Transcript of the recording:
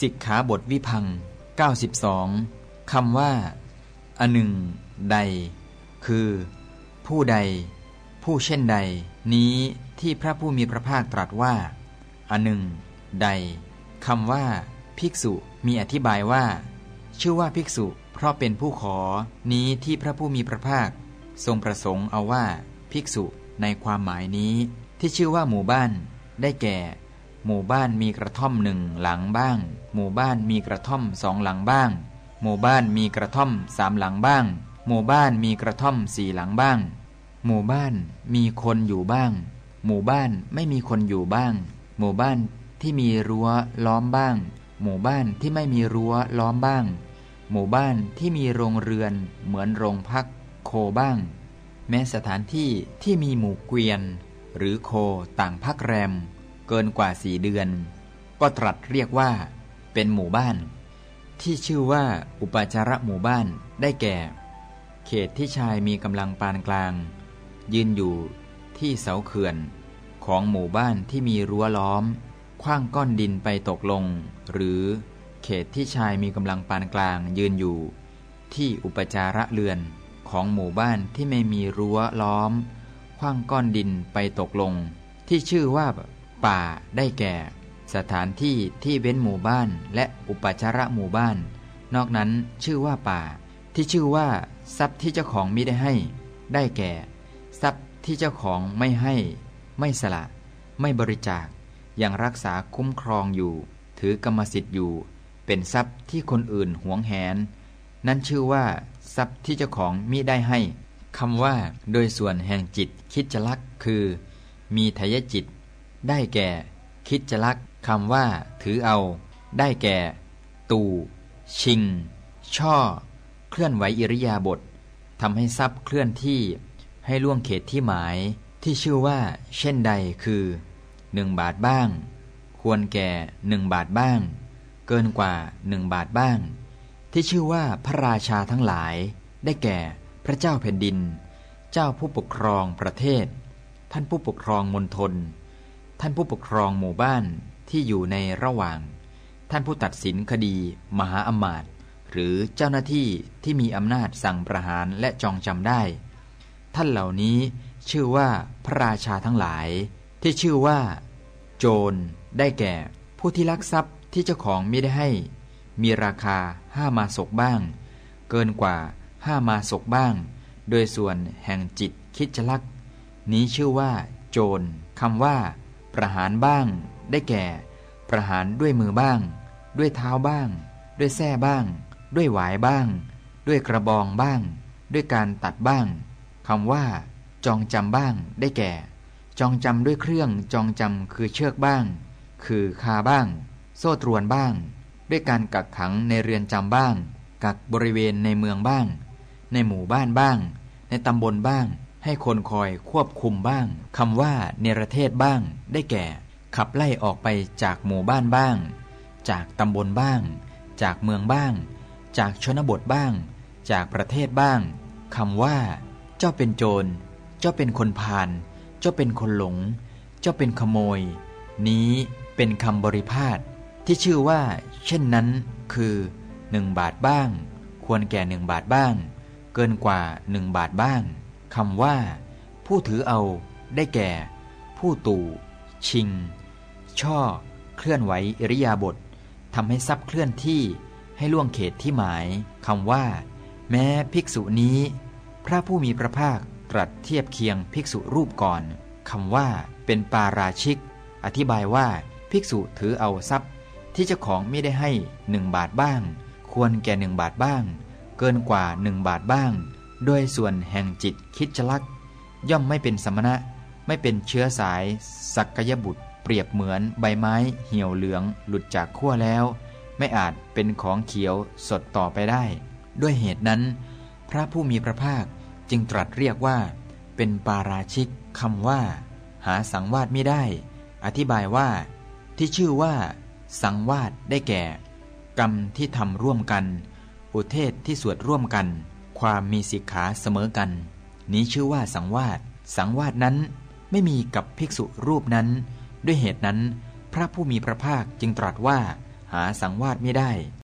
สิกขาบทวิพัง 92คำว่า อันหนึ่ง ใด คือ ผู้ใด ผู้เช่นใด นี้ที่พระผู้มีพระภาคตรัสว่า อันหนึ่ง ใดคำว่า ภิกษุมีอธิบายว่า ชื่อว่าภิกษุ เพราะเป็นผู้ขอ นี้ที่พระผู้มีพระภาค ทรงประสงค์เอาว่า ภิกษุในความหมายนี้ ที่ชื่อว่าหมู่บ้าน ได้แก่ หมู่บ้านมีกระท่อมหนึ่งหลังบ้าง หมู่บ้านมีกระท่อมสองหลังบ้าง หมู่บ้านมีกระท่อมสามหลังบ้าง หมู่บ้านมีกระท่อมสี่หลังบ้าง หมู่บ้านมีคนอยู่บ้าง หมู่บ้านไม่มีคนอยู่บ้าง หมู่บ้านที่มีรั้วล้อมบ้าง หมู่บ้านที่ไม่มีรั้วล้อมบ้าง หมู่บ้านที่มีโรงเรือนเหมือนโรงพักโคบ้าง แม้สถานที่ที่มีหมู่เกวียน หรือโคต่างพักแรม เกินกว่าสี่เดือน ก็ตรัสเรียกว่า เป็นหมู่บ้าน ที่ชื่อว่าอุปจาระหมู่บ้านได้แก่ เขตที่ชายมีกำลังปานกลาง ยืนอยู่ที่เสาเขื่อนของหมู่บ้านที่มีรั้วล้อมคว้างก้อนดินไปตกลง หรือเขตที่ชายมีกำลังปานกลางยืนอยู่ ที่อุปจาระเรือนของหมู่บ้านที่ไม่มีรั้วล้อมคว้างก้อนดินไปตกลง ที่ชื่อว่า ป่าได้แก่ สถานที่ที่เว้นหมู่บ้านและอุปจาระหมู่บ้าน นอกนั้นชื่อว่าป่า ที่ชื่อว่า ทรัพย์ที่เจ้าของมิได้ให้ ได้แก่ ทรัพย์ที่เจ้าของไม่ให้ ไม่สละ ไม่บริจาคยังรักษาคุ้มครองอยู่ ถือกรรมสิทธิ์อยู่ เป็นทรัพย์ที่คนอื่นหวงแหน นั่นชื่อว่า ทรัพย์ที่เจ้าของมิได้ให้คำว่า โดยส่วนแห่งจิตคิดจะลักคือ มีทายจิต ได้แก่ คิดจะลักคำว่า ถือเอา ได้แก่ ตูชิง ช่อ เคลื่อนไหวอิริยาบถทำให้ทรัพย์เคลื่อนที่ให้ล่วงเขตที่หมายที่ชื่อว่า เช่นใดคือหนึ่งบาทบ้าง ควรแก่หนึ่งบาทบ้าง เกินกว่าหนึ่งบาทบ้าง ที่ชื่อว่าพระราชาทั้งหลาย ได้แก่พระเจ้าแผ่นดิน เจ้าผู้ปกครองประเทศ ท่านผู้ปกครองมณฑล ท่านผู้ปกครองหมู่บ้านที่อยู่ในระหว่าง ท่านผู้ตัดสินคดี มหาอมาตย์หรือเจ้าหน้าที่ที่มีอำนาจสั่งประหารและจองจำได้ ท่านเหล่านี้ชื่อว่าพระราชาทั้งหลาย ที่ชื่อว่า โจรได้แก่ ผู้ที่ลักทรัพย์ที่เจ้าของไม่ได้ให้ มีราคาห้ามาศกบ้าง เกินกว่าห้ามาศกบ้าง โดยส่วนแห่งจิตคิดจะลัก นี้ชื่อว่า โจรคำว่า ประหารบ้าง ได้แก่ ประหารด้วยมือบ้าง ด้วยเท้าบ้าง ด้วยแส้บ้าง ด้วยหวายบ้าง ด้วยกระบองบ้าง ด้วยการตัดบ้างคำว่า จองจำบ้าง ได้แก่ จองจำด้วยเครื่องจองจำคือเชือกบ้าง คือคาบ้าง โซ่ตรวนบ้าง ด้วยการกักขังในเรือนจำบ้าง กักบริเวณในเมืองบ้าง ในหมู่บ้านบ้าง ในตำบลบ้าง ให้คนคอยควบคุมบ้างคำว่าเนรเทศบ้าง ได้แก่ ขับไล่ออกไปจากหมู่บ้านบ้าง จากตำบลบ้าง จากเมืองบ้าง จากชนบทบ้าง จากประเทศบ้างคำว่า เจ้าเป็นโจร เจ้าเป็นคนพาลเจ้าเป็นคนหลง เจ้าเป็นขโมย นี้เป็นคำบริพาทที่ชื่อว่า เช่นนั้น คือหนึ่งบาทบ้าง ควรแก่หนึ่งบาทบ้าง เกินกว่าหนึ่งบาทบ้าง คำว่า ผู้ถือเอา ได้แก่ ผู้ตู่ ชิง ช่อ เคลื่อนไหวอิริยาบถทำให้ทรัพย์เคลื่อนที่ให้ล่วงเขตที่หมายคำว่า แม้ภิกษุนี้ พระผู้มีพระภาคตรัสเทียบเคียงภิกษุรูปก่อนคำว่า เป็นปาราชิก อธิบายว่าภิกษุถือเอาทรัพย์ ที่เจ้าของไม่ได้ให้หนึ่งบาทบ้าง ควรแก่หนึ่งบาทบ้าง เกินกว่าหนึ่งบาทบ้าง โดยส่วนแห่งจิตคิดจลัก ย่อมไม่เป็นสมณะ ไม่เป็นเชื้อสายสักยบุตร เปรียบเหมือนใบไม้เหี่ยวเหลืองหลุดจากขั้วแล้ว ไม่อาจเป็นของเขียวสดต่อไปได้ ด้วยเหตุนั้น พระผู้มีพระภาคจึงตรัสเรียกว่า เป็นปาราชิกคำว่า หาสังวาสไม่ได้ อธิบายว่า ที่ชื่อว่า สังวาสได้แก่ กรรมที่ทำร่วมกัน อุเทศที่สวดร่วมกัน ความมีสิกขาเสมอกัน นี้ชื่อว่าสังวาสสังวาสนั้นไม่มีกับภิกษุรูปนั้น ด้วยเหตุนั้น พระผู้มีพระภาคจึงตรัสว่าหหาสังวาสไม่ได้